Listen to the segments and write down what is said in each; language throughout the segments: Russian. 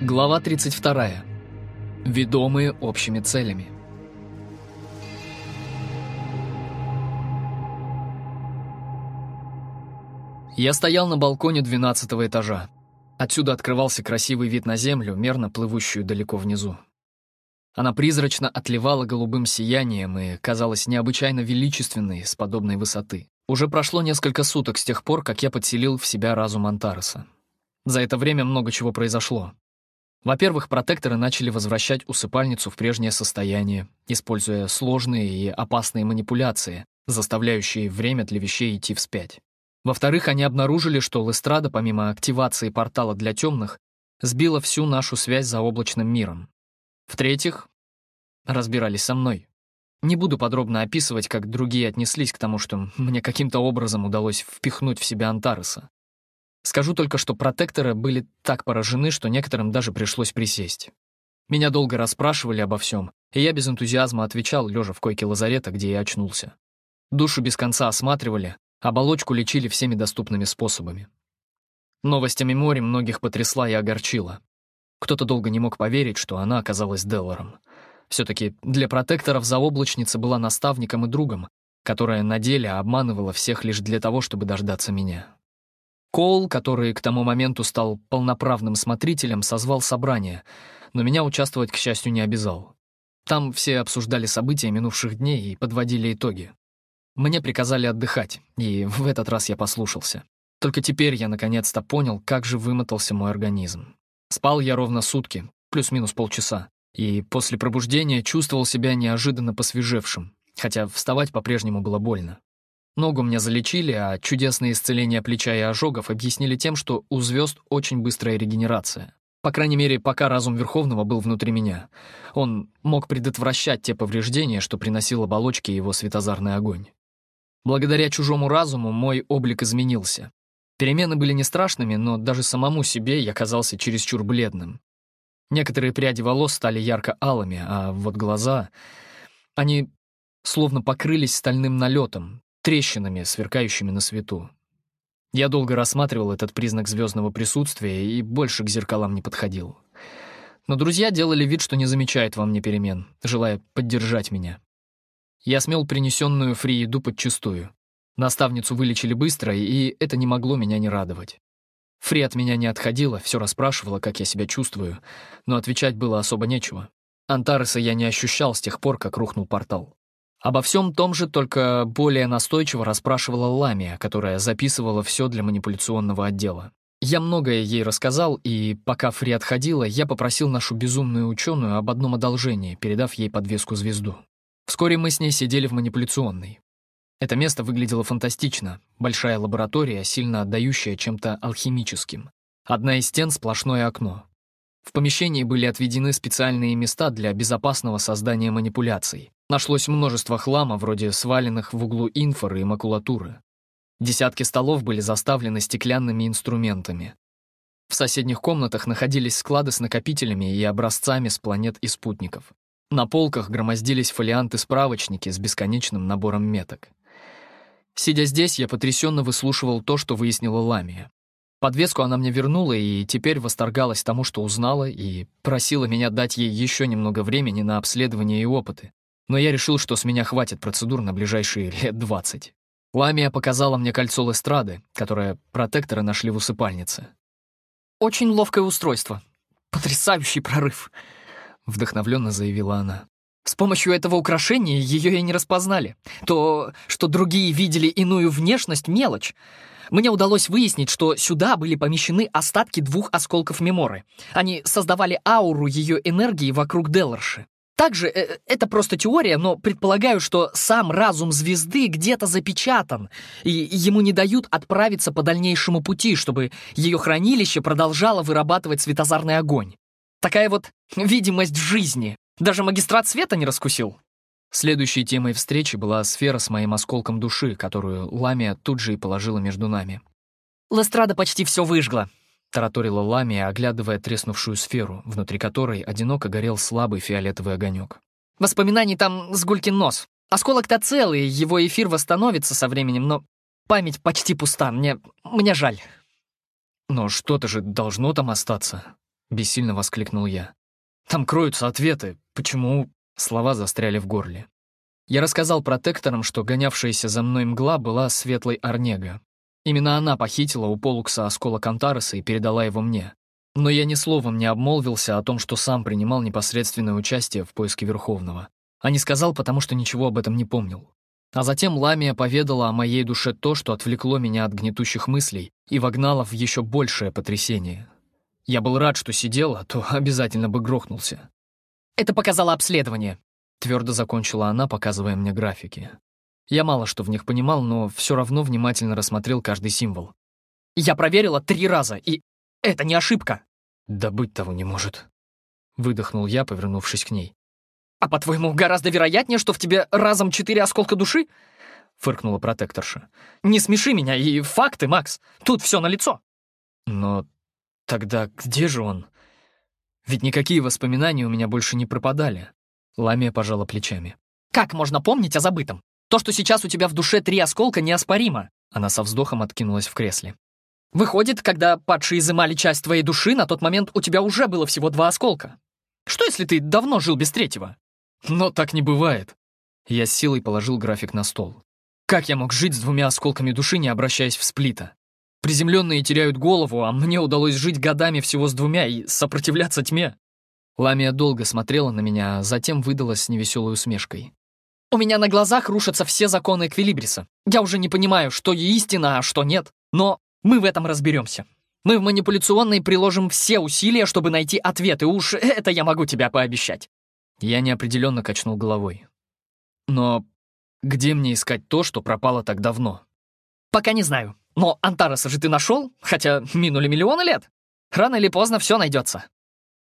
Глава 32. Ведомые общими целями. Я стоял на балконе 12 этажа. Отсюда открывался красивый вид на землю, мерно плывущую далеко внизу. Она призрачно отливала голубым сиянием и казалась необычайно величественной с подобной высоты. Уже прошло несколько суток с тех пор, как я подселил в себя разум Антареса. За это время много чего произошло. Во-первых, протекторы начали возвращать усыпальницу в прежнее состояние, используя сложные и опасные манипуляции, заставляющие время для вещей идти вспять. Во-вторых, они обнаружили, что Лестрада, помимо активации портала для темных, сбила всю нашу связь за облачным миром. В-третьих, разбирались со мной. Не буду подробно описывать, как другие отнеслись к тому, что мне каким-то образом удалось впихнуть в себя Антареса. Скажу только, что протекторы были так поражены, что некоторым даже пришлось присесть. Меня долго расспрашивали обо всем, и я без энтузиазма отвечал, лежа в койке лазарета, где я очнулся. Душу без конца осматривали, оболочку лечили всеми доступными способами. Новость о меморе многих потрясла и огорчила. Кто-то долго не мог поверить, что она оказалась Делларом. Все-таки для протекторов заоблачница была наставником и другом, которая на деле обманывала всех лишь для того, чтобы дождаться меня. Коул, который к тому моменту стал полноправным смотрителем, созвал собрание, но меня участвовать, к счастью, не обязал. Там все обсуждали события минувших дней и подводили итоги. Мне приказали отдыхать, и в этот раз я послушался. Только теперь я наконец-то понял, как же вымотался мой организм. Спал я ровно сутки, плюс-минус полчаса, и после пробуждения чувствовал себя неожиданно посвежевшим, хотя вставать по-прежнему было больно. Ногу мне залечили, а чудесное исцеление плеча и ожогов объяснили тем, что у звезд очень быстрая регенерация. По крайней мере, пока разум Верховного был внутри меня. Он мог предотвращать те повреждения, что приносил оболочке его светозарный огонь. Благодаря чужому разуму мой облик изменился. Перемены были не страшными, но даже самому себе я казался чересчур бледным. Некоторые пряди волос стали ярко-алыми, а вот глаза... Они словно покрылись стальным налетом, трещинами, сверкающими на свету. Я долго рассматривал этот признак звездного присутствия и больше к зеркалам не подходил. Но друзья делали вид, что не замечают во мне перемен, желая поддержать меня. Я смел принесенную фри еду подчистую. Наставницу вылечили быстро, и это не могло меня не радовать. Фри от меня не отходила, все расспрашивала, как я себя чувствую, но отвечать было особо нечего. Антареса я не ощущал с тех пор, как рухнул портал. Обо всем том же, только более настойчиво расспрашивала Ламия, которая записывала все для манипуляционного отдела. Я многое ей рассказал, и пока Фри отходила, я попросил нашу безумную ученую об одном одолжении, передав ей подвеску-звезду. Вскоре мы с ней сидели в манипуляционной. Это место выглядело фантастично. Большая лаборатория, сильно отдающая чем-то алхимическим. Одна из стен — сплошное окно. В помещении были отведены специальные места для безопасного создания манипуляций. Нашлось множество хлама, вроде сваленных в углу инфоры и макулатуры. Десятки столов были заставлены стеклянными инструментами. В соседних комнатах находились склады с накопителями и образцами с планет и спутников. На полках громоздились фолианты-справочники с бесконечным набором меток. Сидя здесь, я потрясенно выслушивал то, что выяснила Ламия. Подвеску она мне вернула и теперь восторгалась тому, что узнала, и просила меня дать ей еще немного времени на обследование и опыты, но я решил, что с меня хватит процедур на ближайшие лет двадцать. Ламия показала мне кольцо Лестрады, которое протекторы нашли в усыпальнице. «Очень ловкое устройство. Потрясающий прорыв», — вдохновленно заявила она. «С помощью этого украшения ее и не распознали. То, что другие видели иную внешность — мелочь. Мне удалось выяснить, что сюда были помещены остатки двух осколков Меморы. Они создавали ауру ее энергии вокруг Деларши. Также э, это просто теория, но предполагаю, что сам разум звезды где-то запечатан, и ему не дают отправиться по дальнейшему пути, чтобы ее хранилище продолжало вырабатывать светозарный огонь. Такая вот видимость жизни. Даже магистрат света не раскусил. Следующей темой встречи была сфера с моим осколком души, которую Ламия тут же и положила между нами. «Лестрада почти все выжгла», — тараторила Ламия, оглядывая треснувшую сферу, внутри которой одиноко горел слабый фиолетовый огонек. «Воспоминаний там с гулькин нос. Осколок-то целый, его эфир восстановится со временем, но память почти пуста. Мне... мне жаль». «Но что-то же должно там остаться». — бессильно воскликнул я. «Там кроются ответы. Почему...» Слова застряли в горле. Я рассказал протекторам, что гонявшаяся за мной мгла была светлой Орнега. Именно она похитила у Полукса осколок Антареса и передала его мне. Но я ни словом не обмолвился о том, что сам принимал непосредственное участие в поиске Верховного. А не сказал, потому что ничего об этом не помнил. А затем Ламия поведала о моей душе то, что отвлекло меня от гнетущих мыслей и вогнало в еще большее потрясение. Я был рад, что сидел, а то обязательно бы грохнулся. «Это показало обследование», — твердо закончила она, показывая мне графики. Я мало что в них понимал, но все равно внимательно рассмотрел каждый символ. «Я проверила три раза, и это не ошибка!» «Да быть того не может», — выдохнул я, повернувшись к ней. «А по-твоему, гораздо вероятнее, что в тебе разом четыре осколка души?» — фыркнула протекторша. «Не смеши меня, и факты, Макс. Тут все налицо». «Но тогда где же он? Ведь никакие воспоминания у меня больше не пропадали». Ламия пожала плечами. «Как можно помнить о забытом? То, что сейчас у тебя в душе три осколка, неоспоримо». Она со вздохом откинулась в кресле. Выходит, когда падшие изымали часть твоей души, на тот момент у тебя уже было всего два осколка. Что, если ты давно жил без третьего? Но так не бывает. Я с силой положил график на стол. Как я мог жить с двумя осколками души, не обращаясь в сплита? Приземленные теряют голову, а мне удалось жить годами всего с двумя и сопротивляться тьме. Ламия долго смотрела на меня, а затем выдалась с невеселой усмешкой. «У меня на глазах рушатся все законы Эквилибриса. Я уже не понимаю, что истина, а что нет. Но мы в этом разберемся. Мы в манипуляционной приложим все усилия, чтобы найти ответы. Уж это я могу тебя пообещать». Я неопределенно качнул головой. «Но где мне искать то, что пропало так давно?» «Пока не знаю. Но Антареса же ты нашел, хотя минули миллионы лет. Рано или поздно все найдется».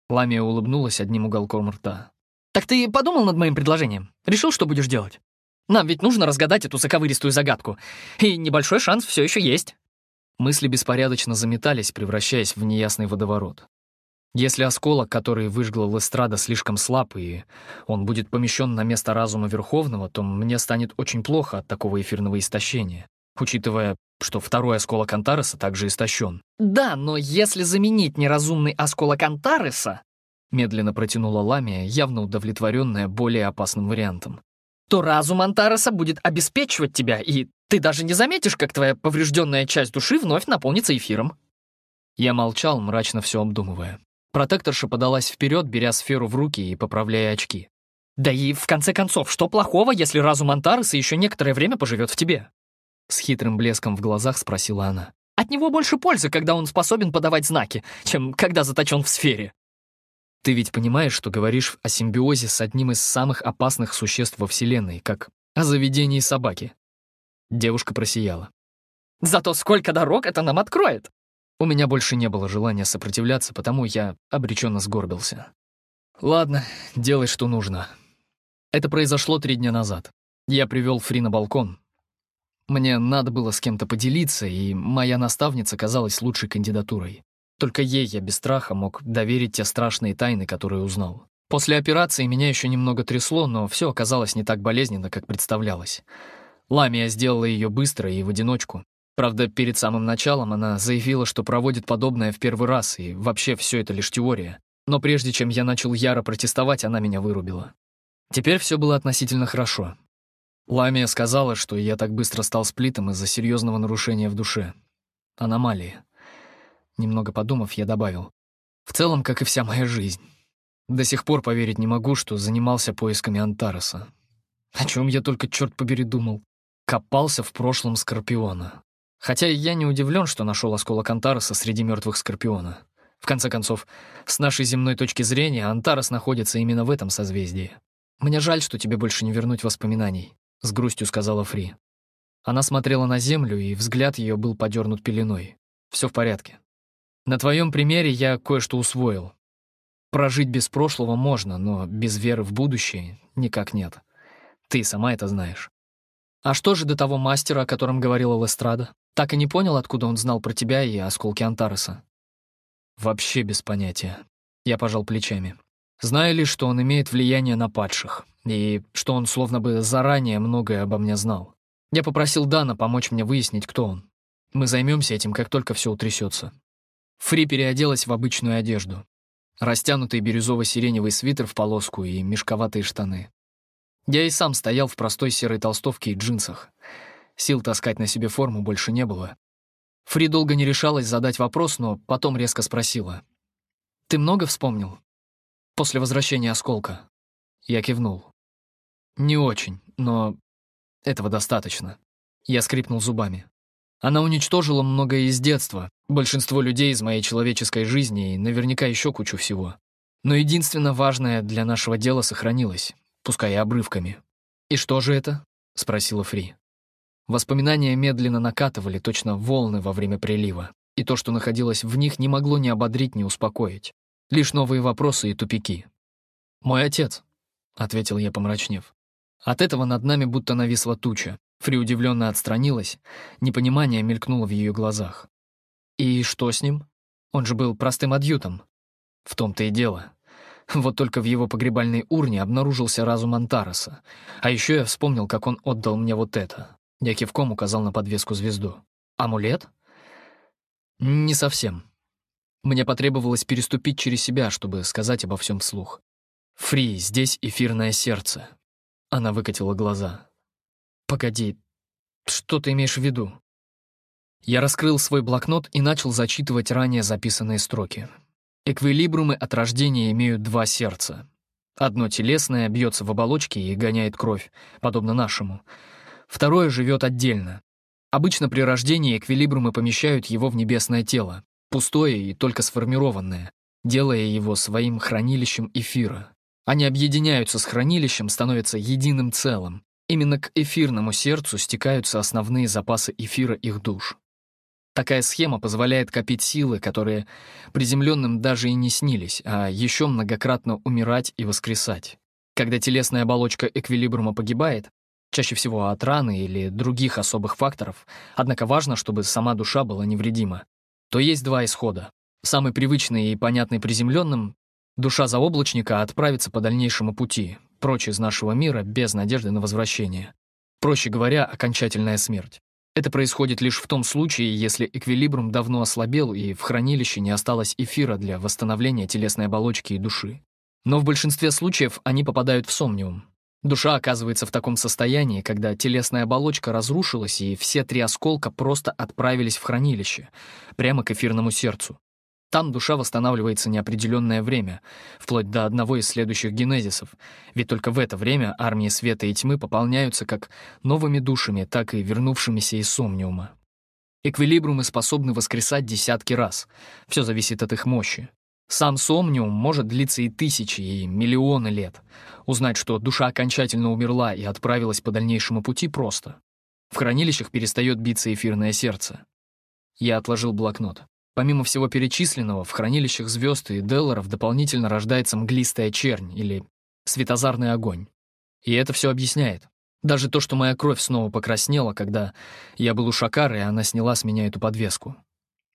Ламия улыбнулась одним уголком рта. «Так ты подумал над моим предложением? Решил, что будешь делать? Нам ведь нужно разгадать эту заковыристую загадку. И небольшой шанс все еще есть». Мысли беспорядочно заметались, превращаясь в неясный водоворот. Если осколок, который выжгла Лестрада, слишком слаб, и он будет помещен на место разума Верховного, то мне станет очень плохо от такого эфирного истощения, учитывая, что второй осколок Антареса также истощен. «Да, но если заменить неразумный осколок Антареса», медленно протянула Ламия, явно удовлетворенная более опасным вариантом, то разум Антареса будет обеспечивать тебя, и ты даже не заметишь, как твоя поврежденная часть души вновь наполнится эфиром». Я молчал, мрачно все обдумывая. Протекторша подалась вперед, беря сферу в руки и поправляя очки. «Да и, в конце концов, что плохого, если разум Антареса еще некоторое время поживет в тебе?» С хитрым блеском в глазах спросила она. «От него больше пользы, когда он способен подавать знаки, чем когда заточен в сфере». Ты ведь понимаешь, что говоришь о симбиозе с одним из самых опасных существ во Вселенной, как о заведении собаки. Девушка просияла. Зато сколько дорог это нам откроет! У меня больше не было желания сопротивляться, потому я обреченно сгорбился. Ладно, делай, что нужно. Это произошло три дня назад. Я привел Фри на балкон. Мне надо было с кем-то поделиться, и моя наставница казалась лучшей кандидатурой. Только ей я без страха мог доверить те страшные тайны, которые узнал. После операции меня еще немного трясло, но все оказалось не так болезненно, как представлялось. Ламия сделала ее быстро и в одиночку. Правда, перед самым началом она заявила, что проводит подобное в первый раз, и вообще все это лишь теория. Но прежде чем я начал яро протестовать, она меня вырубила. Теперь все было относительно хорошо. Ламия сказала, что я так быстро стал сплитом из-за серьезного нарушения в душе. Аномалии. Немного подумав, я добавил. В целом, как и вся моя жизнь. До сих пор поверить не могу, что занимался поисками Антареса. О чем я только, черт побери, думал. Копался в прошлом Скорпиона. Хотя я не удивлен, что нашел осколок Антареса среди мертвых Скорпиона. В конце концов, с нашей земной точки зрения, Антарес находится именно в этом созвездии. «Мне жаль, что тебе больше не вернуть воспоминаний», — с грустью сказала Фри. Она смотрела на землю, и взгляд ее был подернут пеленой. Все в порядке. На твоем примере я кое-что усвоил. Прожить без прошлого можно, но без веры в будущее никак нет. Ты сама это знаешь. А что же до того мастера, о котором говорила Лестрада? Так и не понял, откуда он знал про тебя и осколки Антареса? Вообще без понятия. Я пожал плечами. Знаю лишь, что он имеет влияние на падших, и что он словно бы заранее многое обо мне знал. Я попросил Дана помочь мне выяснить, кто он. Мы займемся этим, как только все утрясется. Фри переоделась в обычную одежду. растянутый бирюзово-сиреневый свитер в полоску и мешковатые штаны. Я и сам стоял в простой серой толстовке и джинсах. Сил таскать на себе форму больше не было. Фри долго не решалась задать вопрос, но потом резко спросила. «Ты много вспомнил?» «После возвращения осколка». Я кивнул. «Не очень, но этого достаточно». Я скрипнул зубами. Она уничтожила многое из детства, большинство людей из моей человеческой жизни и наверняка еще кучу всего. Но единственно важное для нашего дела сохранилось, пускай и обрывками. «И что же это?» — спросила Фри. Воспоминания медленно накатывали, точно волны во время прилива, и то, что находилось в них, не могло ни ободрить, ни успокоить. Лишь новые вопросы и тупики. «Мой отец», — ответил я, помрачнев. От этого над нами будто нависла туча. Фри удивленно отстранилась, непонимание мелькнуло в ее глазах. «И что с ним? Он же был простым адъютом». В том-то и дело. Вот только в его погребальной урне обнаружился разум Антареса. А еще я вспомнил, как он отдал мне вот это. Я кивком указал на подвеску звезду. «Амулет?» «Не совсем. Мне потребовалось переступить через себя, чтобы сказать обо всем вслух. «Фри, здесь эфирное сердце». Она выкатила глаза. «Погоди, что ты имеешь в виду?» Я раскрыл свой блокнот и начал зачитывать ранее записанные строки. Эквилибрумы от рождения имеют два сердца. Одно телесное бьется в оболочке и гоняет кровь, подобно нашему. Второе живет отдельно. Обычно при рождении эквилибрумы помещают его в небесное тело, пустое и только сформированное, делая его своим хранилищем эфира. Они объединяются с хранилищем, становятся единым целым. Именно к эфирному сердцу стекаются основные запасы эфира их душ. Такая схема позволяет копить силы, которые приземленным даже и не снились, а еще многократно умирать и воскресать. Когда телесная оболочка эквилибрума погибает, чаще всего от раны или других особых факторов, однако важно, чтобы сама душа была невредима, то есть два исхода. Самый привычный и понятный приземленным — душа заоблачника отправится по дальнейшему пути, прочь из нашего мира без надежды на возвращение. Проще говоря, окончательная смерть. Это происходит лишь в том случае, если эквилибрум давно ослабел и в хранилище не осталось эфира для восстановления телесной оболочки и души. Но в большинстве случаев они попадают в сомниум. Душа оказывается в таком состоянии, когда телесная оболочка разрушилась, и все три осколка просто отправились в хранилище, прямо к эфирному сердцу. Там душа восстанавливается неопределенное время, вплоть до одного из следующих генезисов, ведь только в это время армии света и тьмы пополняются как новыми душами, так и вернувшимися из сомниума. Эквилибрумы способны воскресать десятки раз, все зависит от их мощи. Сам сомниум может длиться и тысячи, и миллионы лет. Узнать, что душа окончательно умерла и отправилась по дальнейшему пути, просто. В хранилищах перестает биться эфирное сердце. Я отложил блокнот. Помимо всего перечисленного, в хранилищах звезд и Делларов дополнительно рождается мглистая чернь или светозарный огонь. И это все объясняет. Даже то, что моя кровь снова покраснела, когда я был у Шакары, и она сняла с меня эту подвеску.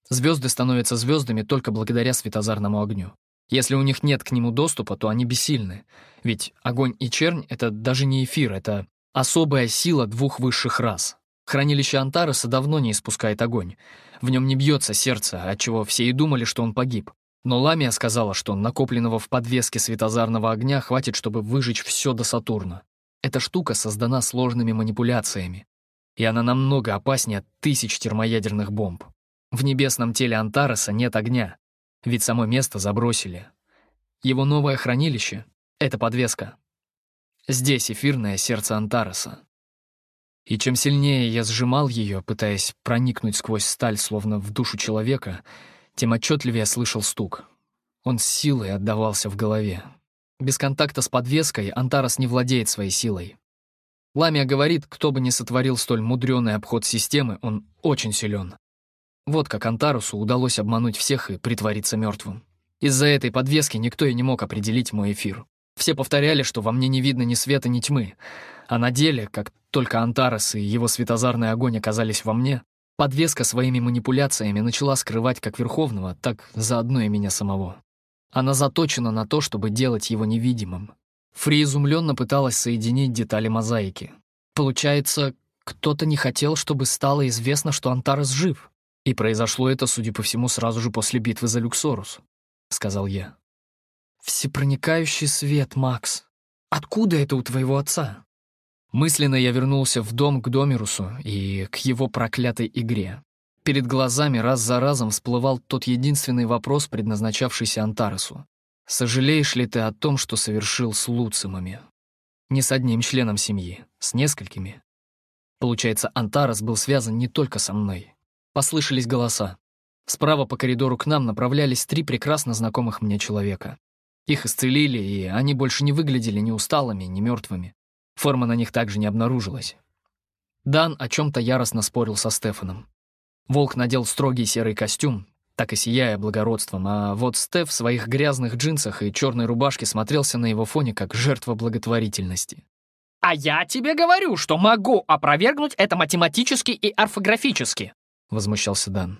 Звезды становятся звездами только благодаря светозарному огню. Если у них нет к нему доступа, то они бессильны. Ведь огонь и чернь — это даже не эфир, это особая сила двух высших рас. Хранилище Антареса давно не испускает огонь. В нем не бьется сердце, отчего все и думали, что он погиб. Но Ламия сказала, что накопленного в подвеске светозарного огня хватит, чтобы выжечь все до Сатурна. Эта штука создана сложными манипуляциями. И она намного опаснее тысяч термоядерных бомб. В небесном теле Антареса нет огня, ведь само место забросили. Его новое хранилище — это подвеска. Здесь эфирное сердце Антареса. И чем сильнее я сжимал ее, пытаясь проникнуть сквозь сталь, словно в душу человека, тем отчетливее слышал стук. Он с силой отдавался в голове. Без контакта с подвеской Антарес не владеет своей силой. Ламия говорит, кто бы ни сотворил столь мудрёный обход системы, он очень силен. Вот как Антарусу удалось обмануть всех и притвориться мертвым. Из-за этой подвески никто и не мог определить мой эфир. Все повторяли, что во мне не видно ни света, ни тьмы. А на деле, как только Антарес и его светозарный огонь оказались во мне, подвеска своими манипуляциями начала скрывать как Верховного, так заодно и меня самого. Она заточена на то, чтобы делать его невидимым. Фри изумленно пыталась соединить детали мозаики. Получается, кто-то не хотел, чтобы стало известно, что Антарес жив. И произошло это, судя по всему, сразу же после битвы за Люксорус, — сказал я. «Всепроникающий свет, Макс. Откуда это у твоего отца?» Мысленно я вернулся в дом к Домирусу и к его проклятой игре. Перед глазами раз за разом всплывал тот единственный вопрос, предназначавшийся Антаресу. «Сожалеешь ли ты о том, что совершил с Луцимами?» Не с одним членом семьи, с несколькими. Получается, Антарес был связан не только со мной. Послышались голоса. Справа по коридору к нам направлялись три прекрасно знакомых мне человека. Их исцелили, и они больше не выглядели ни усталыми, ни мертвыми. Форма на них также не обнаружилась. Дан о чем-то яростно спорил со Стефаном. Волк надел строгий серый костюм, так и сияя благородством, а вот Стеф в своих грязных джинсах и черной рубашке смотрелся на его фоне как жертва благотворительности. «А я тебе говорю, что могу опровергнуть это математически и орфографически», — возмущался Дан.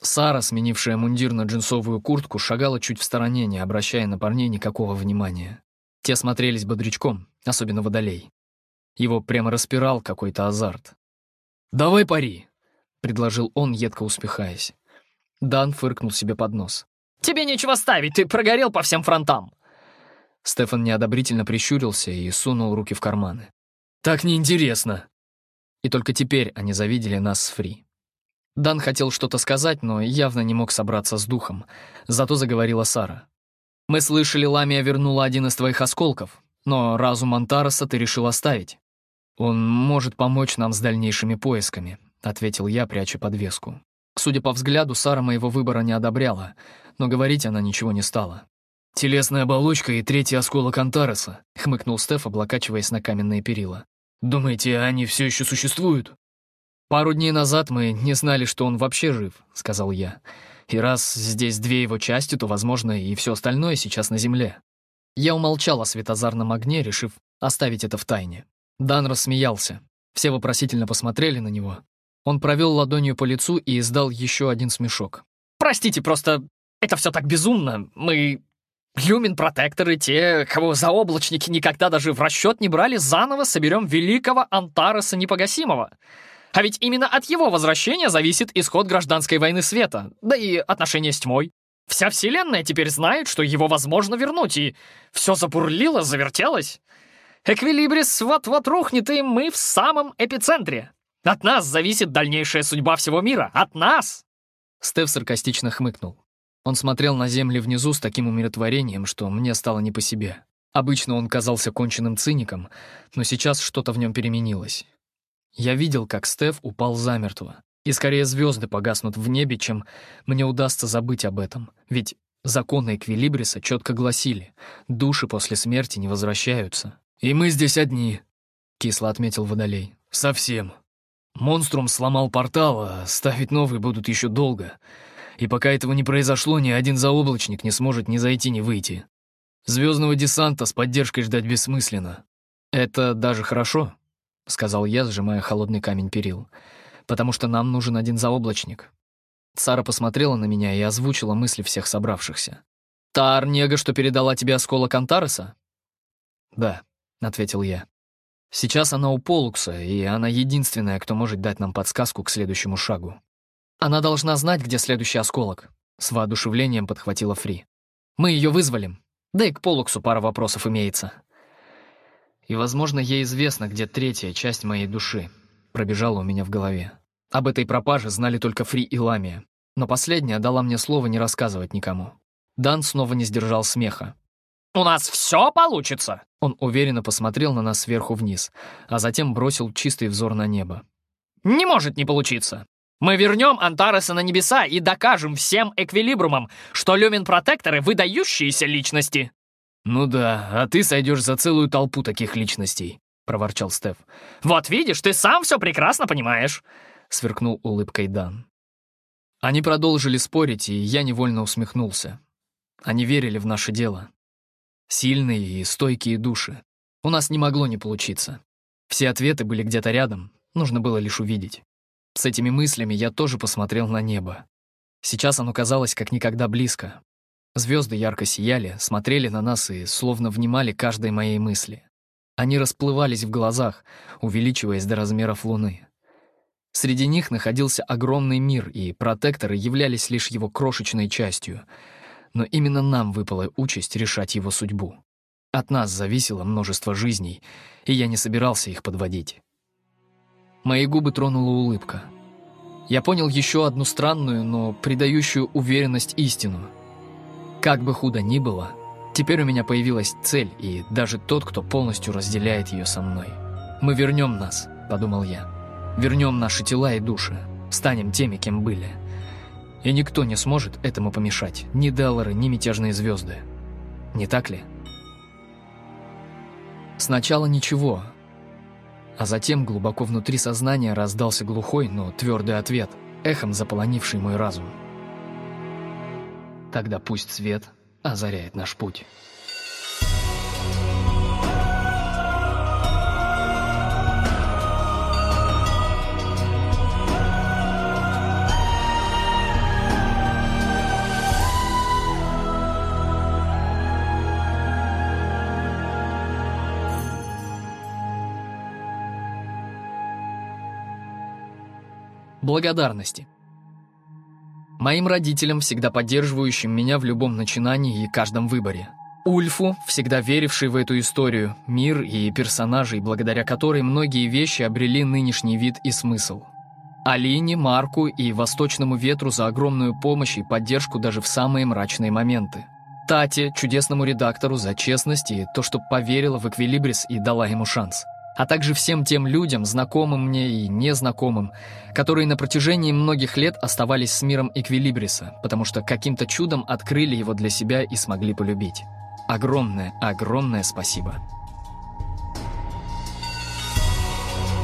Сара, сменившая мундир на джинсовую куртку, шагала чуть в стороне, не обращая на парней никакого внимания. Те смотрелись бодрячком, особенно Водолей. Его прямо распирал какой-то азарт. «Давай пари», — предложил он, едко успехаясь. Дан фыркнул себе под нос. «Тебе нечего ставить, ты прогорел по всем фронтам!» Стефан неодобрительно прищурился и сунул руки в карманы. «Так неинтересно!» И только теперь они завидели нас с Фри. Дан хотел что-то сказать, но явно не мог собраться с духом. Зато заговорила Сара. «Мы слышали, Ламия вернула один из твоих осколков, но разум Антароса ты решил оставить. Он может помочь нам с дальнейшими поисками. — ответил я, пряча подвеску. Судя по взгляду, Сара моего выбора не одобряла, но говорить она ничего не стала. «Телесная оболочка и третий осколок Антареса», — хмыкнул Стеф, облокачиваясь на каменные перила. «Думаете, они все еще существуют?» «Пару дней назад мы не знали, что он вообще жив», — сказал я. «И раз здесь две его части, то, возможно, и все остальное сейчас на Земле». Я умолчал о светозарном огне, решив оставить это в тайне. Дан рассмеялся. Все вопросительно посмотрели на него, он провел ладонью по лицу и издал еще один смешок. «Простите, просто это все так безумно. Мы Люмин-протекторы, те, кого заоблачники никогда даже в расчет не брали, заново соберем великого Антареса Непогасимого. А ведь именно от его возвращения зависит исход гражданской войны света, да и отношения с тьмой. Вся вселенная теперь знает, что его возможно вернуть, и все забурлило, завертелось. Эквилибрис вот-вот рухнет, и мы в самом эпицентре. От нас зависит дальнейшая судьба всего мира! От нас!» Стеф саркастично хмыкнул. Он смотрел на земли внизу с таким умиротворением, что мне стало не по себе. Обычно он казался конченным циником, но сейчас что-то в нем переменилось. Я видел, как Стеф упал замертво, и скорее звезды погаснут в небе, чем мне удастся забыть об этом, ведь законы Эквилибриса четко гласили, души после смерти не возвращаются. «И мы здесь одни», — кисло отметил Водолей. «Совсем». Монструм сломал портал, а ставить новый будут еще долго. И пока этого не произошло, ни один заоблачник не сможет ни зайти, ни выйти. Звездного десанта с поддержкой ждать бессмысленно. «Это даже хорошо», — сказал я, сжимая холодный камень перил, «потому что нам нужен один заоблачник». Сара посмотрела на меня и озвучила мысли всех собравшихся. «Та Арнега, что передала тебе осколок Антареса?» «Да», — ответил я. Сейчас она у Полукса, и она единственная, кто может дать нам подсказку к следующему шагу. Она должна знать, где следующий осколок. С воодушевлением подхватила Фри. Мы ее вызволим. Да и к Полуксу пара вопросов имеется. И, возможно, ей известно, где третья часть моей души. Пробежала у меня в голове. Об этой пропаже знали только Фри и Ламия. Но последняя дала мне слово не рассказывать никому. Дан снова не сдержал смеха. «У нас все получится!» Он уверенно посмотрел на нас сверху вниз, а затем бросил чистый взор на небо. «Не может не получиться! Мы вернем Антареса на небеса и докажем всем эквилибрумам, что люмин-протекторы — выдающиеся личности!» «Ну да, а ты сойдешь за целую толпу таких личностей», — проворчал Стеф. «Вот видишь, ты сам все прекрасно понимаешь», — сверкнул улыбкой Дан. Они продолжили спорить, и я невольно усмехнулся. Они верили в наше дело. Сильные и стойкие души. У нас не могло не получиться. Все ответы были где-то рядом, нужно было лишь увидеть. С этими мыслями я тоже посмотрел на небо. Сейчас оно казалось как никогда близко. Звезды ярко сияли, смотрели на нас и словно внимали каждой моей мысли. Они расплывались в глазах, увеличиваясь до размеров Луны. Среди них находился огромный мир, и протекторы являлись лишь его крошечной частью — но именно нам выпала участь решать его судьбу. От нас зависело множество жизней, и я не собирался их подводить. Мои губы тронула улыбка. Я понял еще одну странную, но придающую уверенность истину. Как бы худо ни было, теперь у меня появилась цель, и даже тот, кто полностью разделяет ее со мной. «Мы вернем нас», — подумал я. «Вернем наши тела и души, станем теми, кем были». И никто не сможет этому помешать, ни Деллары, ни мятежные звезды. Не так ли? Сначала ничего, а затем глубоко внутри сознания раздался глухой, но твердый ответ, эхом заполонивший мой разум. Тогда пусть свет озаряет наш путь. Благодарности. Моим родителям, всегда поддерживающим меня в любом начинании и каждом выборе. Ульфу, всегда веривший в эту историю, мир и персонажей, благодаря которой многие вещи обрели нынешний вид и смысл. Алине, Марку и Восточному ветру за огромную помощь и поддержку даже в самые мрачные моменты. Тате, чудесному редактору, за честность и то, что поверила в Эквилибрис и дала ему шанс – а также всем тем людям, знакомым мне и незнакомым, которые на протяжении многих лет оставались с миром Эквилибриса, потому что каким-то чудом открыли его для себя и смогли полюбить. Огромное, огромное спасибо.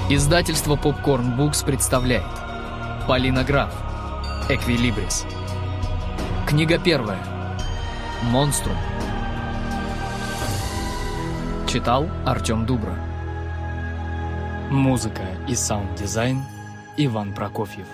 Издательство Popcorn Books представляет Полина Граф Эквилибрис Книга первая Монструм Читал Артем Дубра Музыка и саунд-дизайн Иван Прокофьев.